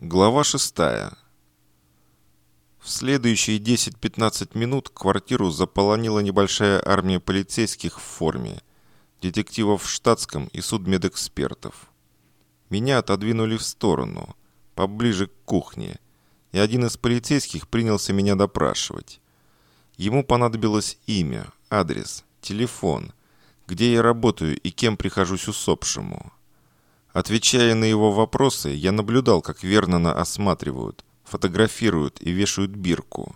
Глава 6. В следующие 10-15 минут квартиру заполонила небольшая армия полицейских в форме, детективов в штатском и судмедэкспертов. Меня отодвинули в сторону, поближе к кухне, и один из полицейских принялся меня допрашивать. Ему понадобилось имя, адрес, телефон, где я работаю и кем прихожусь усопшему. Отвечая на его вопросы, я наблюдал, как Вернона осматривают, фотографируют и вешают бирку.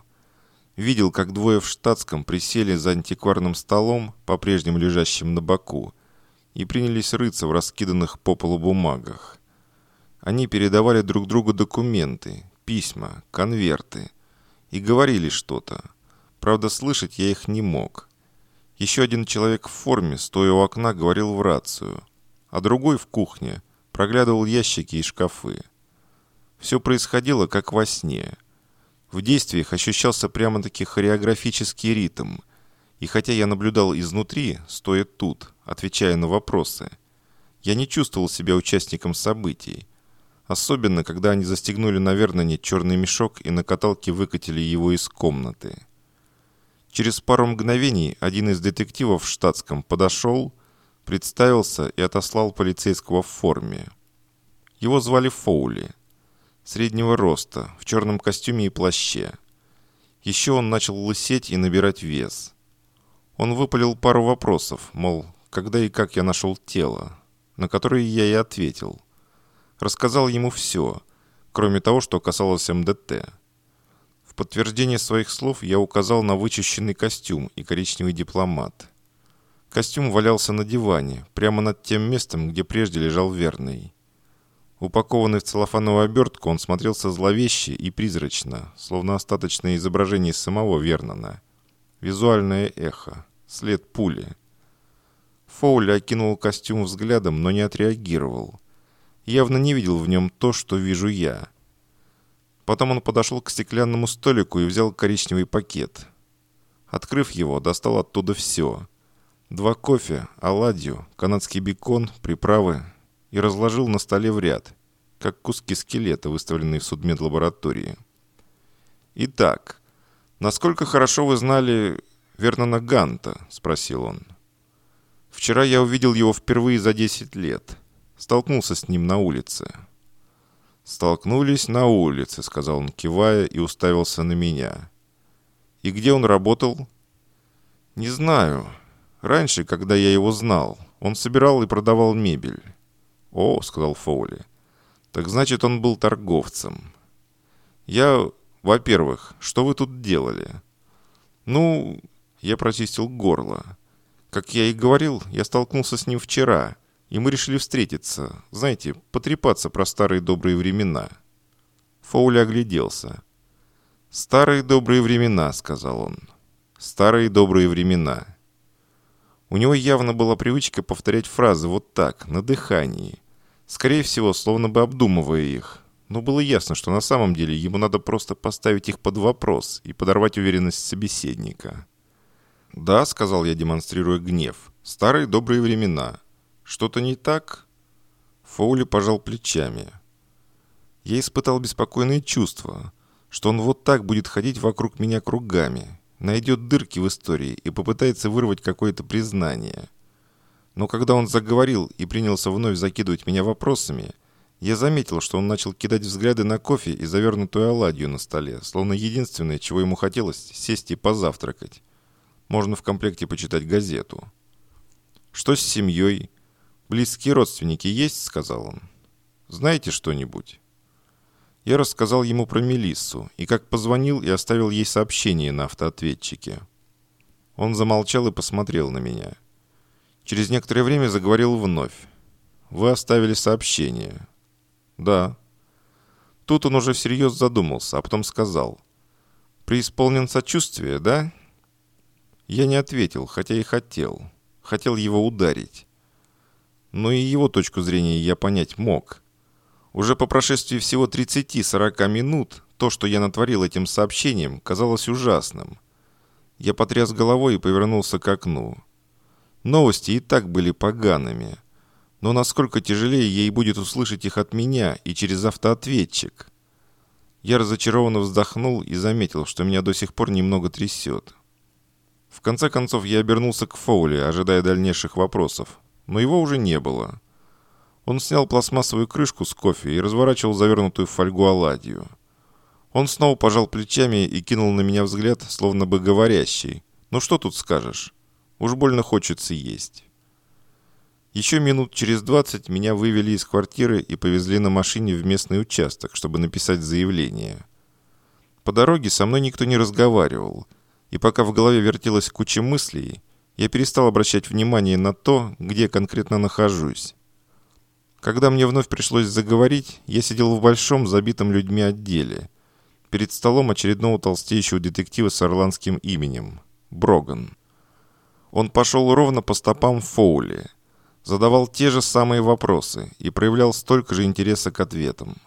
Видел, как двое в штатском присели за антикварным столом, по-прежнему лежащим на боку, и принялись рыться в раскиданных по полу бумагах. Они передавали друг другу документы, письма, конверты и говорили что-то. Правда, слышать я их не мог. Еще один человек в форме, стоя у окна, говорил в рацию – а другой в кухне проглядывал ящики и шкафы. Все происходило как во сне. В действиях ощущался прямо-таки хореографический ритм, и хотя я наблюдал изнутри, стоя тут, отвечая на вопросы, я не чувствовал себя участником событий, особенно когда они застегнули на Верноне черный мешок и на каталке выкатили его из комнаты. Через пару мгновений один из детективов в штатском подошел, представился и отослал полицейского в форме. Его звали Фоули. Среднего роста, в черном костюме и плаще. Еще он начал лысеть и набирать вес. Он выпалил пару вопросов, мол, когда и как я нашел тело, на которые я и ответил. Рассказал ему все, кроме того, что касалось МДТ. В подтверждение своих слов я указал на вычищенный костюм и коричневый дипломат – Костюм валялся на диване, прямо над тем местом, где прежде лежал верный. Упакованный в целлофановую обертку, он смотрелся зловеще и призрачно, словно остаточное изображение самого Вернона. Визуальное эхо. След пули. Фоули окинул костюм взглядом, но не отреагировал. Явно не видел в нем то, что вижу я. Потом он подошел к стеклянному столику и взял коричневый пакет. Открыв его, достал оттуда все – Два кофе, оладью, канадский бекон, приправы и разложил на столе в ряд, как куски скелета, выставленные в судмедлаборатории. «Итак, насколько хорошо вы знали Вернона Ганта?» – спросил он. «Вчера я увидел его впервые за 10 лет. Столкнулся с ним на улице». «Столкнулись на улице», — сказал он, кивая, и уставился на меня. «И где он работал?» «Не знаю. Раньше, когда я его знал, он собирал и продавал мебель. «О», — сказал Фоули, — «так значит, он был торговцем». «Я... Во-первых, что вы тут делали?» «Ну...» — я прочистил горло. «Как я и говорил, я столкнулся с ним вчера, и мы решили встретиться, знаете, потрепаться про старые добрые времена». Фоули огляделся. «Старые добрые времена», — сказал он. «Старые добрые времена». У него явно была привычка повторять фразы вот так, на дыхании. Скорее всего, словно бы обдумывая их. Но было ясно, что на самом деле ему надо просто поставить их под вопрос и подорвать уверенность собеседника. «Да», — сказал я, демонстрируя гнев, — «старые добрые времена. Что-то не так?» Фоули пожал плечами. Я испытал беспокойные чувства, что он вот так будет ходить вокруг меня кругами, найдет дырки в истории и попытается вырвать какое-то признание. Но когда он заговорил и принялся вновь закидывать меня вопросами, я заметил, что он начал кидать взгляды на кофе и завернутую оладью на столе, словно единственное, чего ему хотелось, сесть и позавтракать. Можно в комплекте почитать газету. «Что с семьей? Близкие родственники есть?» — сказал он. «Знаете что-нибудь?» Я рассказал ему про Мелиссу и как позвонил и оставил ей сообщение на автоответчике. Он замолчал и посмотрел на меня. Через некоторое время заговорил вновь. «Вы оставили сообщение». «Да». Тут он уже всерьез задумался, а потом сказал. «Преисполнен сочувствие, да?» Я не ответил, хотя и хотел. Хотел его ударить. Но и его точку зрения я понять мог. Уже по прошествии всего 30-40 минут то, что я натворил этим сообщением, казалось ужасным. Я потряс головой и повернулся к окну. Новости и так были погаными. Но насколько тяжелее ей будет услышать их от меня и через автоответчик. Я разочарованно вздохнул и заметил, что меня до сих пор немного трясет. В конце концов, я обернулся к Фоули, ожидая дальнейших вопросов. Но его уже не было. Он снял пластмассовую крышку с кофе и разворачивал завернутую в фольгу оладью. Он снова пожал плечами и кинул на меня взгляд, словно бы говорящий. «Ну что тут скажешь? Уж больно хочется есть». Еще минут через двадцать меня вывели из квартиры и повезли на машине в местный участок, чтобы написать заявление. По дороге со мной никто не разговаривал – и пока в голове вертелась куча мыслей, я перестал обращать внимание на то, где конкретно нахожусь. Когда мне вновь пришлось заговорить, я сидел в большом, забитом людьми отделе, перед столом очередного толстеющего детектива с ирландским именем – Броган. Он пошел ровно по стопам Фоули, задавал те же самые вопросы и проявлял столько же интереса к ответам –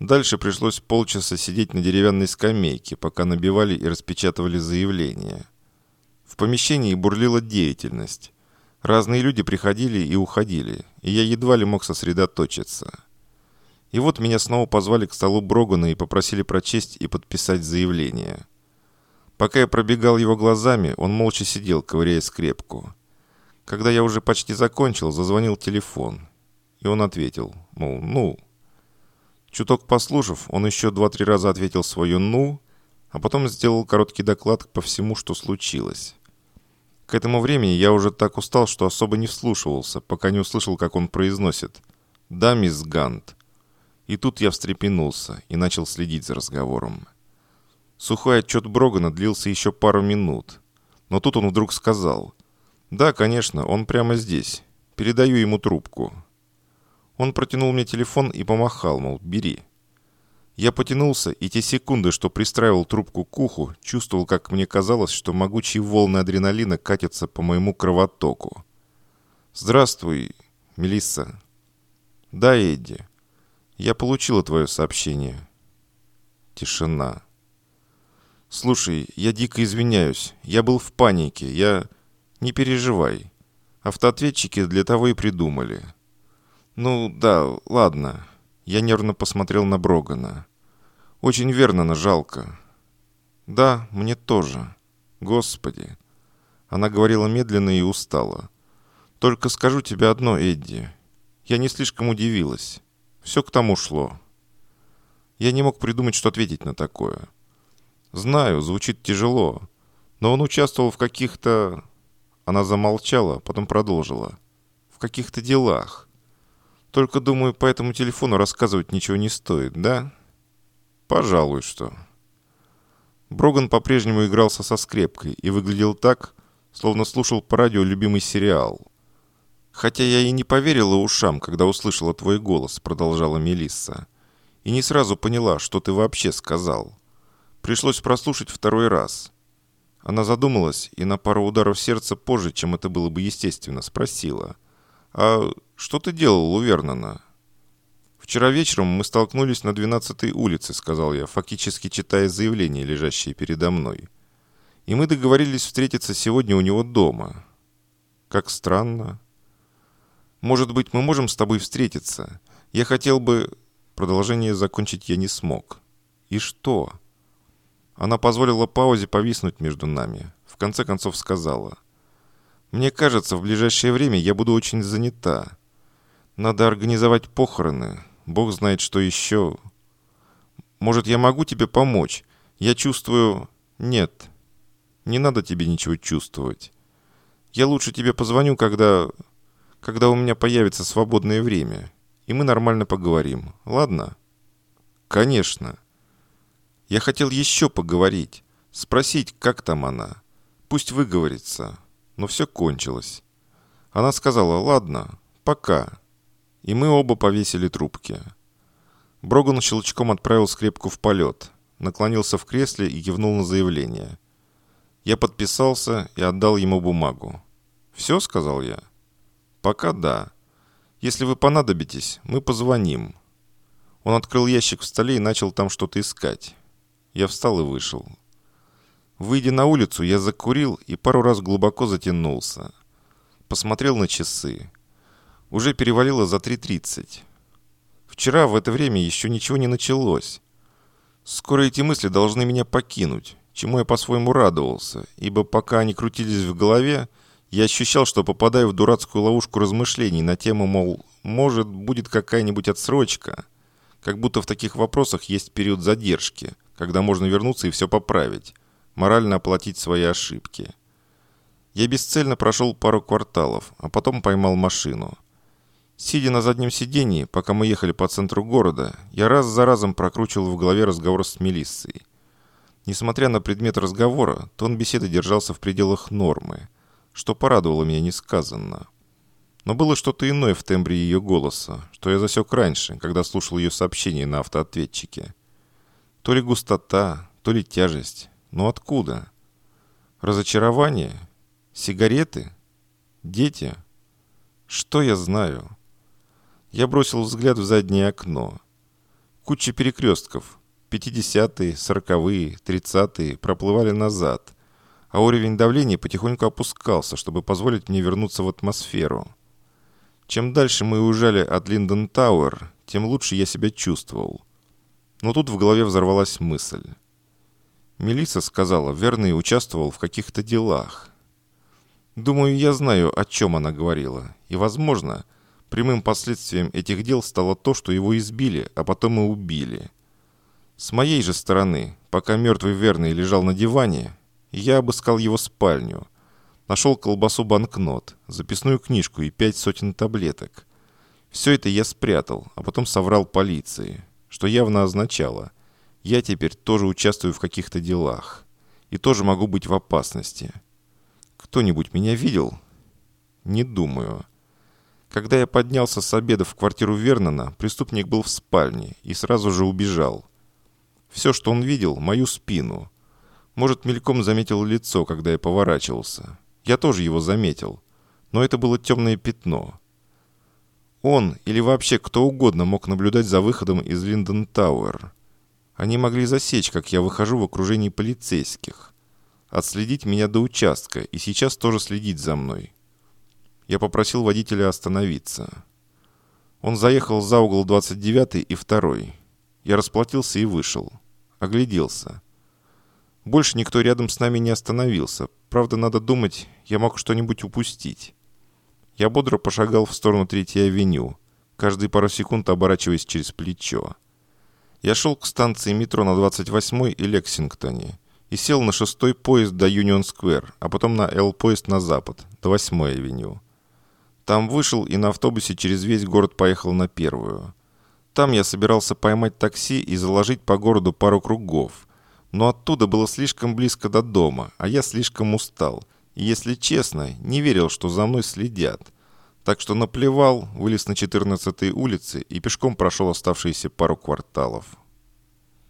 Дальше пришлось полчаса сидеть на деревянной скамейке, пока набивали и распечатывали заявление. В помещении бурлила деятельность. Разные люди приходили и уходили, и я едва ли мог сосредоточиться. И вот меня снова позвали к столу Брогана и попросили прочесть и подписать заявление. Пока я пробегал его глазами, он молча сидел, ковыряя скрепку. Когда я уже почти закончил, зазвонил телефон. И он ответил, мол, ну... Чуток послушав, он еще два-три раза ответил свое «ну», а потом сделал короткий доклад по всему, что случилось. К этому времени я уже так устал, что особо не вслушивался, пока не услышал, как он произносит «Да, мисс Гант». И тут я встрепенулся и начал следить за разговором. Сухой отчет Брогана длился еще пару минут. Но тут он вдруг сказал «Да, конечно, он прямо здесь. Передаю ему трубку». Он протянул мне телефон и помахал, мол, бери. Я потянулся, и те секунды, что пристраивал трубку к уху, чувствовал, как мне казалось, что могучие волны адреналина катятся по моему кровотоку. «Здравствуй, Мелисса». «Да, Эдди. Я получила твое сообщение». Тишина. «Слушай, я дико извиняюсь. Я был в панике. Я... Не переживай. Автоответчики для того и придумали». «Ну, да, ладно». Я нервно посмотрел на Брогана. «Очень верно, но жалко». «Да, мне тоже. Господи». Она говорила медленно и устало. «Только скажу тебе одно, Эдди. Я не слишком удивилась. Все к тому шло». Я не мог придумать, что ответить на такое. Знаю, звучит тяжело, но он участвовал в каких-то... Она замолчала, потом продолжила. В каких-то делах. Только, думаю, по этому телефону рассказывать ничего не стоит, да? Пожалуй, что. Броган по-прежнему игрался со скрепкой и выглядел так, словно слушал по радио любимый сериал. «Хотя я и не поверила ушам, когда услышала твой голос», — продолжала Мелисса. «И не сразу поняла, что ты вообще сказал. Пришлось прослушать второй раз». Она задумалась и на пару ударов сердца позже, чем это было бы естественно, спросила. «А что ты делал у Вернона?» «Вчера вечером мы столкнулись на 12-й улице», — сказал я, фактически читая заявление, лежащее передо мной. «И мы договорились встретиться сегодня у него дома». «Как странно». «Может быть, мы можем с тобой встретиться? Я хотел бы...» Продолжение закончить я не смог. «И что?» Она позволила паузе повиснуть между нами. В конце концов сказала. «Мне кажется, в ближайшее время я буду очень занята. Надо организовать похороны. Бог знает, что еще. Может, я могу тебе помочь? Я чувствую... Нет. Не надо тебе ничего чувствовать. Я лучше тебе позвоню, когда... Когда у меня появится свободное время. И мы нормально поговорим. Ладно? Конечно. Я хотел еще поговорить. Спросить, как там она. Пусть выговорится. Но все кончилось. Она сказала, ладно, пока. И мы оба повесили трубки. Броган щелчком отправил скрепку в полет, наклонился в кресле и кивнул на заявление. Я подписался и отдал ему бумагу. «Все?» — сказал я. «Пока да. Если вы понадобитесь, мы позвоним». Он открыл ящик в столе и начал там что-то искать. Я встал и вышел. Выйдя на улицу, я закурил и пару раз глубоко затянулся. Посмотрел на часы. Уже перевалило за 3.30. Вчера в это время еще ничего не началось. Скоро эти мысли должны меня покинуть, чему я по-своему радовался, ибо пока они крутились в голове, я ощущал, что попадаю в дурацкую ловушку размышлений на тему, мол, может, будет какая-нибудь отсрочка. Как будто в таких вопросах есть период задержки, когда можно вернуться и все поправить, морально оплатить свои ошибки. Я бесцельно прошел пару кварталов, а потом поймал машину. Сидя на заднем сиденье, пока мы ехали по центру города, я раз за разом прокручивал в голове разговор с Мелиссой. Несмотря на предмет разговора, тон беседы держался в пределах нормы, что порадовало меня несказанно. Но было что-то иное в тембре ее голоса, что я засек раньше, когда слушал ее сообщение на автоответчике. То ли густота, то ли тяжесть. Но откуда? Разочарование? Сигареты? Дети? Что я знаю? Я бросил взгляд в заднее окно. Куча перекрестков. 50-е, 40-е, 30-е проплывали назад, а уровень давления потихоньку опускался, чтобы позволить мне вернуться в атмосферу. Чем дальше мы уезжали от Линдон Тауэр, тем лучше я себя чувствовал. Но тут в голове взорвалась мысль. Мелисса сказала, Верный участвовал в каких-то делах. Думаю, я знаю, о чем она говорила. И, возможно, прямым последствием этих дел стало то, что его избили, а потом и убили. С моей же стороны, пока мертвый Верный лежал на диване, я обыскал его спальню – Нашел колбасу банкнот, записную книжку и пять сотен таблеток. Все это я спрятал, а потом соврал полиции, что явно означало, я теперь тоже участвую в каких-то делах и тоже могу быть в опасности. Кто-нибудь меня видел? Не думаю. Когда я поднялся с обеда в квартиру Вернона, преступник был в спальне и сразу же убежал. Все, что он видел, мою спину. Может, мельком заметил лицо, когда я поворачивался. Я тоже его заметил, но это было темное пятно. Он или вообще кто угодно мог наблюдать за выходом из Линдон Тауэр. Они могли засечь, как я выхожу в окружении полицейских. Отследить меня до участка и сейчас тоже следить за мной. Я попросил водителя остановиться. Он заехал за угол 29 и 2. Я расплатился и вышел. Огляделся. Больше никто рядом с нами не остановился. Правда, надо думать, я мог что-нибудь упустить. Я бодро пошагал в сторону Третьей авеню, каждые пару секунд оборачиваясь через плечо. Я шел к станции метро на 28-й и Лексингтоне и сел на шестой поезд до Юнион-сквер, а потом на Л-поезд на запад, до 8-й авеню. Там вышел и на автобусе через весь город поехал на первую. Там я собирался поймать такси и заложить по городу пару кругов – но оттуда было слишком близко до дома, а я слишком устал. И, если честно, не верил, что за мной следят. Так что наплевал, вылез на 14-й улице и пешком прошел оставшиеся пару кварталов.